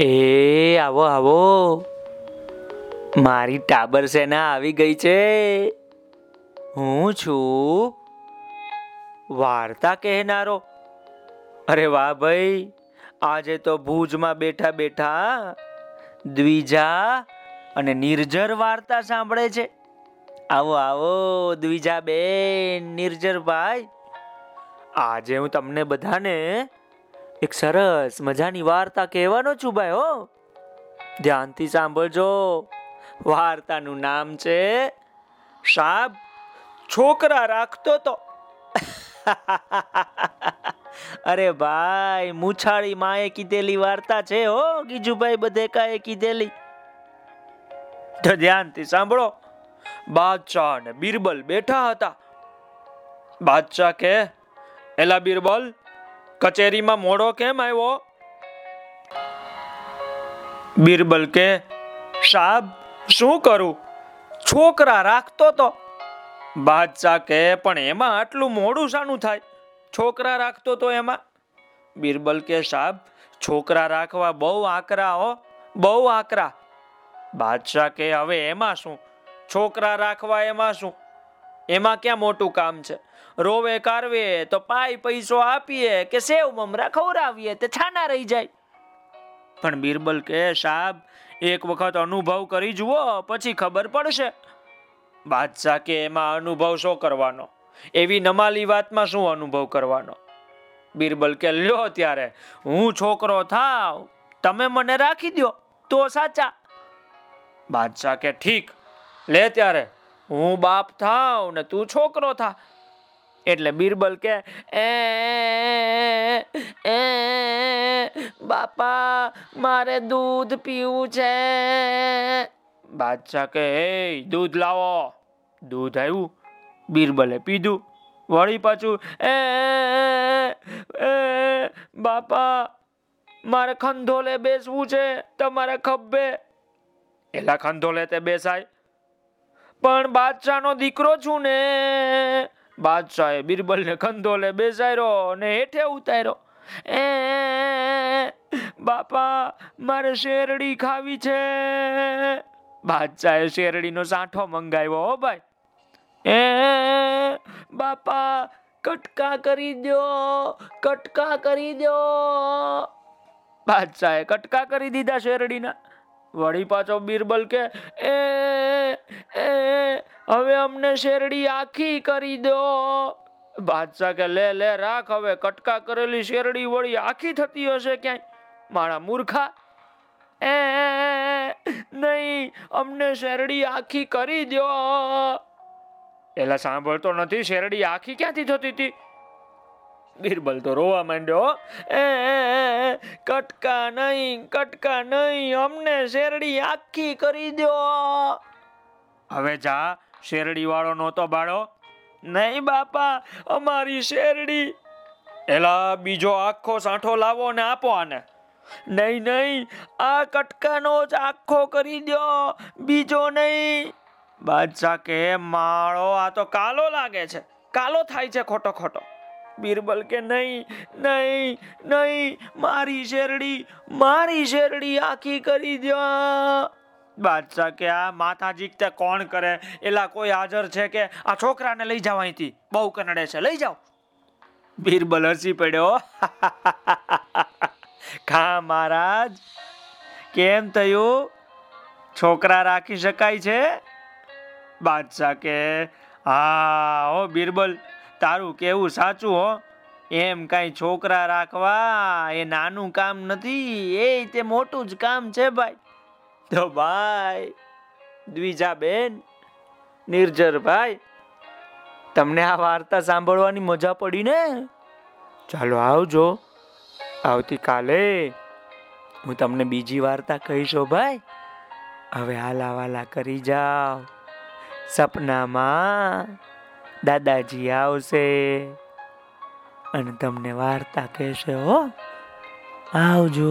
એ, આવો આવો. મારી ટાબર સેના આવી ગઈ છે. હું છું વાર્તા કહેનારો. અરે વાહ ભાઈ, આજે તો ભુજમાં બેઠા બેઠા દ્વિજા અને નિર્જર વાર્તા સાંભળે છે. આવો આવો દ્વિજા બેન નિર્જર ભાઈ આજે હું તમને બધાને એક સરસ મજાની વાર્તા કહેવાનો છું ભાઈ, હો. ધ્યાનથી સાંભળજો. વાર્તાનું નામ છે, સાબ છોકરા રાખતો તો. અરે ભાઈ, મુછાળી માએ કીધેલી વાર્તા છે, હો. ગીજુભાઈ બધે કાએ કીધેલી. તો ધ્યાનથી સાંભળો. બાદશાહ અને બિરબલ બેઠા હતા. બાદશાહ કે, એલા બિરબલ કચેરીમાં મોડો કેમ આવ્યો? બિરબલ કે સાહેબ શું કરું? છોકરા રાખતો તો. બાદશાહ કે, પણ એમાં આટલું મોડું શાનું થાય? છોકરા રાખતો તો એમાં? બિરબલ કે સાહેબ છોકરા રાખવા બહુ આકરા હો, બહુ આકરા. બાદશાહ કે, હવે એમાં શું? છોકરા રાખવા એમાં શું? એમાં ક્યાં મોટું કામ છે? રોવે, કારવે, તો પાય પૈસો આપીએ કે સેવ મમરા ખવડાવીએ, તે છાના રહી જાય. પણ બિરબલ કે સાહેબ એક વખત અનુભવ કરી જુઓ, પછી ખબર પડશે. બાદશાહ કે, એમાં અનુભવ શું કરવાનો? એવી નમાલી વાતમાં શું અનુભવ કરવાનો? બિરબલ કે, લ્યો ત્યારે, હું છોકરો થાવ, તમે મને રાખી દો તો સાચા. બાદશાહ કે, ઠીક, લે ત્યારે. હું બાપ થાવ ને તું છોકરો થા. એટલે બીરબલ કે, એ એ બાપા, મારે દૂધ પીવું છે. બાદશાહ કે દૂધ લાવો. દૂધ આવ્યું બીરબલે પીધું. વળી પાછું, એ બાપા, મારે ખંધોલે બેસવું છે, તમારે ખબ્બે એલા ખંધોલે તે બેસાય? પણ બાદશાહનો દીકરો છું ને. બાદશાહે બિરબલને કંધોલે બેસાયરો અને હેઠે ઉતાર્યો. એ, બાપા, મારે શેરડી ખાવી છે. બાદશાહે શેરડીનો સાંઠો મંગાવ્યો, હો ભાઈ. એ, બાપા, કટકા કરી દો, કટકા કરી દો. બાદશાહે કટકા કરી દીધા શેરડીના. વળી પાછો બિરબલ કે એ હવે અમને શેરડી આખી કરી દો. બાદશાહ કે લે લે, રાખ, હવે કટકા કરેલી શેરડી વળી આખી થતી હશે ક્યાંય? મારા મૂર્ખા. એ નહીં, અમને શેરડી આખી કરી દો. એલા સાંભળતો નથી, શેરડી આખી ક્યાંથી થતી હતી? બિરબલ તો રોવા માંડ્યો એ, કટકા નહીં કટકા નહીં, અમને શેરડી આખી કરી દો. હવે જા શેરડી વાળો નહોતો બાળો. નહીં બાપા, અમારી શેરડી. એલા, બીજો આખો સાંઠો લાવો ને આપો આને. નહીં નહીં, આ કટકાનો જ આખો કરી દો બીજો નહીં. બાદશાહ કે, માળો, આ તો કાલો લાગે છે, કાલો થાય છે ખોટો ખોટો. બીરબલ કે, નહીં નહીં નહીં, મારી શેરડી મારી શેરડી આખી કરી દો બાદશાહ કે આ માતાજી તે કોણ કરે? એલા કોઈ હાજર છે કે આ છોકરાને લઈ જાવ અહીંથી? બહુ કનડે છે. લઈ જાઓ. બીરબલ હસી પડ્યો. ખા મહારાજ. કેમ થયું? છોકરા રાખી શકાય છે? બાદશાહ કે, હા, હો બીરબલ, તારું કેવું સાચું, હો. એમ કઈ છોકરા રાખવા એ નાનું કામ નથી. એ તે મોટું જ કામ છે ભાઈ. તો ભાઈ દ્વિજા બેન નિર્જર ભાઈ તમને આ વાર્તા સાંભળવાની મજા પડી ને? ચાલો આવજો. આવતીકાલે હું તમને બીજી વાર્તા કહીશો ભાઈ. હવે હાલા વાલા કરી જાઓ. સપનામાં દાદાજી આવશે અને તમને વાર્તા કહેશે હો. આવજો.